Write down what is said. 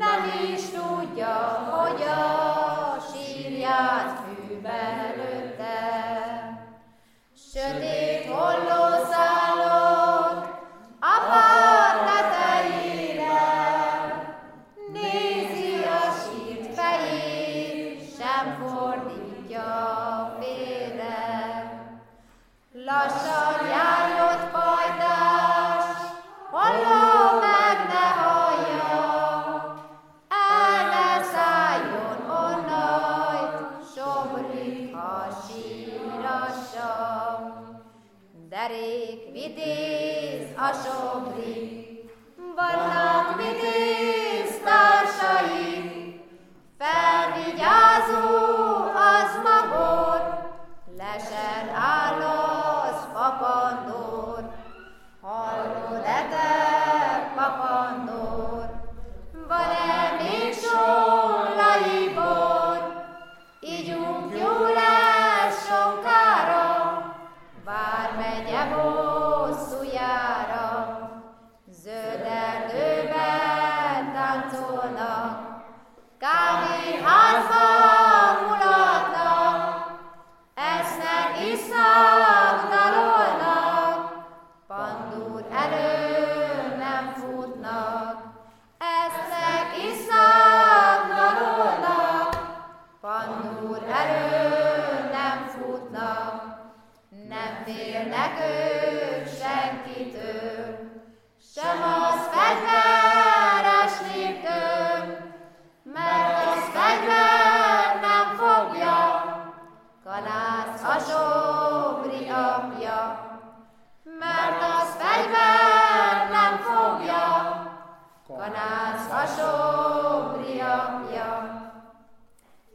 nem is tudja, hogy a sírját fűbe lőtte. Sötét a apád tetejére, nézi a sírt fejét, sem fordítja félre. Lassan Derék vitéz a sobrik, vannak nem félnek ők senkitől, sem az fegyveres néptől, mert az fegyver nem fogja, kanász a sobri apja. Mert az fegyver nem fogja, kanász a sobri